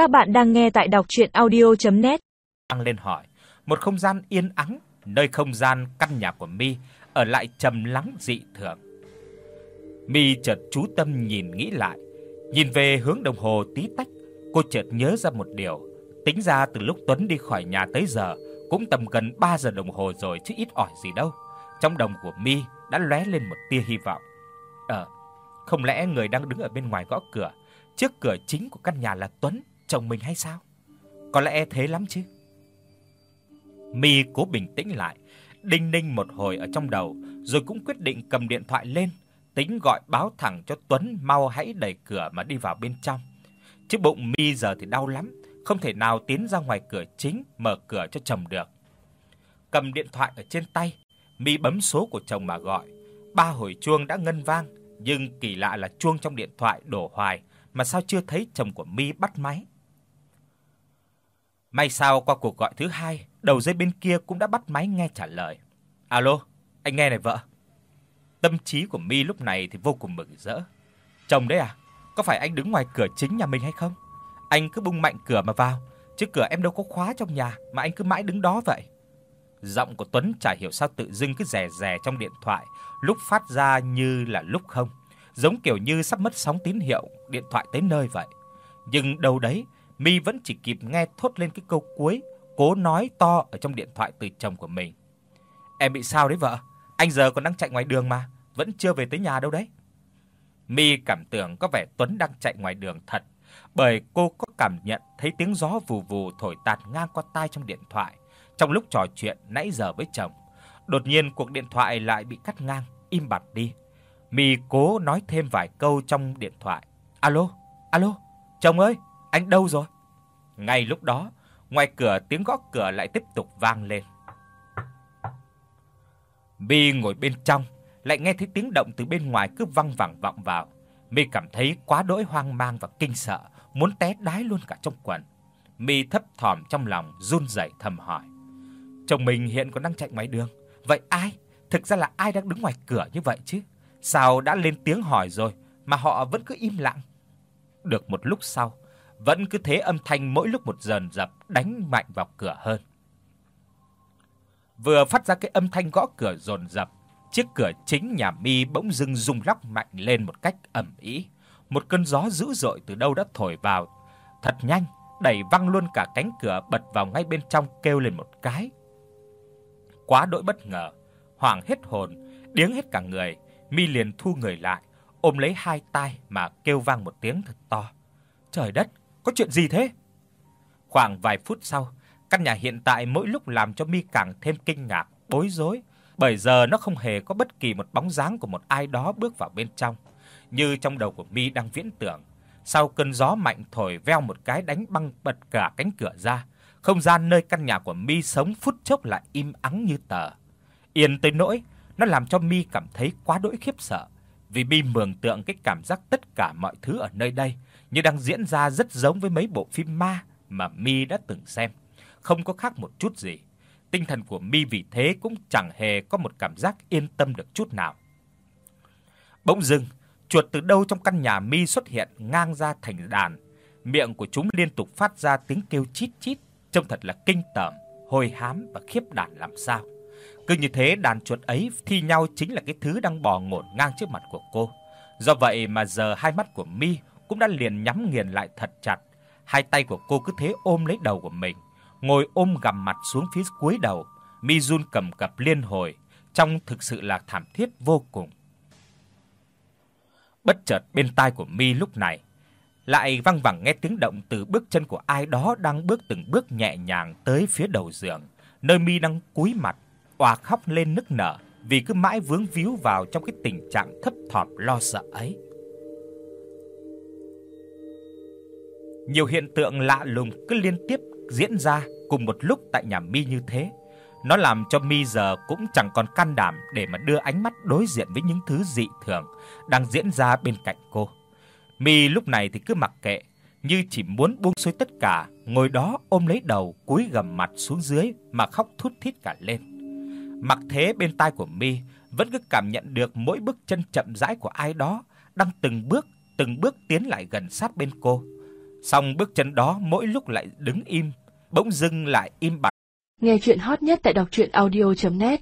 Các bạn đang nghe tại đọc audio net Tăng lên hỏi, một không gian yên ắng, nơi không gian căn nhà của Mi ở lại trầm lắng dị thường. Mi chợt chú tâm nhìn nghĩ lại, nhìn về hướng đồng hồ tí tách, cô chợt nhớ ra một điều, tính ra từ lúc Tuấn đi khỏi nhà tới giờ cũng tầm gần 3 giờ đồng hồ rồi chứ ít ỏi gì đâu. Trong đồng của Mi đã lóe lên một tia hy vọng. Ờ, không lẽ người đang đứng ở bên ngoài gõ cửa, trước cửa chính của căn nhà là Tuấn, chồng mình hay sao? Có lẽ thế lắm chứ. Mi cố bình tĩnh lại, đinh ninh một hồi ở trong đầu, rồi cũng quyết định cầm điện thoại lên, tính gọi báo thẳng cho Tuấn mau hãy đẩy cửa mà đi vào bên trong. Chứ bụng Mi giờ thì đau lắm, không thể nào tiến ra ngoài cửa chính mở cửa cho chồng được. Cầm điện thoại ở trên tay, Mi bấm số của chồng mà gọi. Ba hồi chuông đã ngân vang, nhưng kỳ lạ là chuông trong điện thoại đổ hoài mà sao chưa thấy chồng của Mi bắt máy. May sao qua cuộc gọi thứ hai, đầu dây bên kia cũng đã bắt máy nghe trả lời. "Alo, anh nghe này vợ." Tâm trí của Mi lúc này thì vô cùng mừng rỡ. "Chồng đấy à? Có phải anh đứng ngoài cửa chính nhà mình hay không? Anh cứ bung mạnh cửa mà vào, chứ cửa em đâu có khóa trong nhà mà anh cứ mãi đứng đó vậy." Giọng của Tuấn chả hiểu sao tự dưng cứ rè rè trong điện thoại, lúc phát ra như là lúc không, giống kiểu như sắp mất sóng tín hiệu, điện thoại tới nơi vậy. Nhưng đâu đấy, Mi vẫn chỉ kịp nghe thốt lên cái câu cuối, cố nói to ở trong điện thoại từ chồng của mình. Em bị sao đấy vợ? Anh giờ còn đang chạy ngoài đường mà, vẫn chưa về tới nhà đâu đấy. Mi cảm tưởng có vẻ Tuấn đang chạy ngoài đường thật, bởi cô có cảm nhận thấy tiếng gió vù vù thổi tạt ngang qua tai trong điện thoại trong lúc trò chuyện nãy giờ với chồng. Đột nhiên cuộc điện thoại lại bị cắt ngang, im bặt đi. Mi cố nói thêm vài câu trong điện thoại. "Alo, alo, chồng ơi, anh đâu rồi?" Ngay lúc đó, ngoài cửa tiếng gõ cửa lại tiếp tục vang lên. Mi ngồi bên trong, lại nghe thấy tiếng động từ bên ngoài cứ văng vẳng vọng vào. Mi cảm thấy quá đỗi hoang mang và kinh sợ, muốn té đái luôn cả trong quần. Mi thấp thỏm trong lòng, run rẩy thầm hỏi: Chồng mình hiện còn đang chạy ngoài đường, vậy ai? Thực ra là ai đang đứng ngoài cửa như vậy chứ? Sao đã lên tiếng hỏi rồi mà họ vẫn cứ im lặng? Được một lúc sau, vẫn cứ thế âm thanh mỗi lúc một dần dập đánh mạnh vào cửa hơn. Vừa phát ra cái âm thanh gõ cửa dồn dập, chiếc cửa chính nhà Mi bỗng dưng rung lắc mạnh lên một cách ầm ĩ. Một cơn gió dữ dội từ đâu đã thổi vào, thật nhanh, đẩy văng luôn cả cánh cửa bật vào ngay bên trong kêu lên một cái quá đỗi bất ngờ, hoảng hết hồn, điếng hết cả người, Mi liền thu người lại, ôm lấy hai tay mà kêu vang một tiếng thật to. Trời đất, có chuyện gì thế? Khoảng vài phút sau, căn nhà hiện tại mỗi lúc làm cho Mi càng thêm kinh ngạc, bối rối, bởi giờ nó không hề có bất kỳ một bóng dáng của một ai đó bước vào bên trong, như trong đầu của Mi đang viễn tưởng. Sau cơn gió mạnh thổi veo một cái đánh băng bật cả cánh cửa ra, không gian nơi căn nhà của Mi sống phút chốc lại im ắng như tờ. Yên tới nỗi nó làm cho Mi cảm thấy quá đỗi khiếp sợ, vì Mi mường tượng cái cảm giác tất cả mọi thứ ở nơi đây như đang diễn ra rất giống với mấy bộ phim ma mà Mi đã từng xem, không có khác một chút gì. Tinh thần của Mi vì thế cũng chẳng hề có một cảm giác yên tâm được chút nào. Bỗng dưng, chuột từ đâu trong căn nhà Mi xuất hiện ngang ra thành đàn, miệng của chúng liên tục phát ra tiếng kêu chít chít trông thật là kinh tởm, hôi hám và khiếp đảm làm sao. Cứ như thế đàn chuột ấy thi nhau chính là cái thứ đang bò ngổn ngang trước mặt của cô. Do vậy mà giờ hai mắt của Mi cũng đã liền nhắm nghiền lại thật chặt. Hai tay của cô cứ thế ôm lấy đầu của mình, ngồi ôm gằm mặt xuống phía cuối đầu. Mi run cầm cập liên hồi, trông thực sự là thảm thiết vô cùng. Bất chợt bên tai của Mi lúc này lại vang vẳng nghe tiếng động từ bước chân của ai đó đang bước từng bước nhẹ nhàng tới phía đầu giường, nơi Mi đang cúi mặt, òa khóc lên nức nở vì cứ mãi vướng víu vào trong cái tình trạng thấp thỏm lo sợ ấy. Nhiều hiện tượng lạ lùng cứ liên tiếp diễn ra cùng một lúc tại nhà Mi như thế. Nó làm cho Mi giờ cũng chẳng còn can đảm để mà đưa ánh mắt đối diện với những thứ dị thường đang diễn ra bên cạnh cô. Mi lúc này thì cứ mặc kệ, như chỉ muốn buông xuôi tất cả, ngồi đó ôm lấy đầu, cúi gằm mặt xuống dưới mà khóc thút thít cả lên. Mặc thế bên tai của Mi vẫn cứ cảm nhận được mỗi bước chân chậm rãi của ai đó đang từng bước, từng bước tiến lại gần sát bên cô. Song bước chân đó mỗi lúc lại đứng im, bỗng dưng lại im bặt. Nghe truyện hot nhất tại doctruyenaudio.net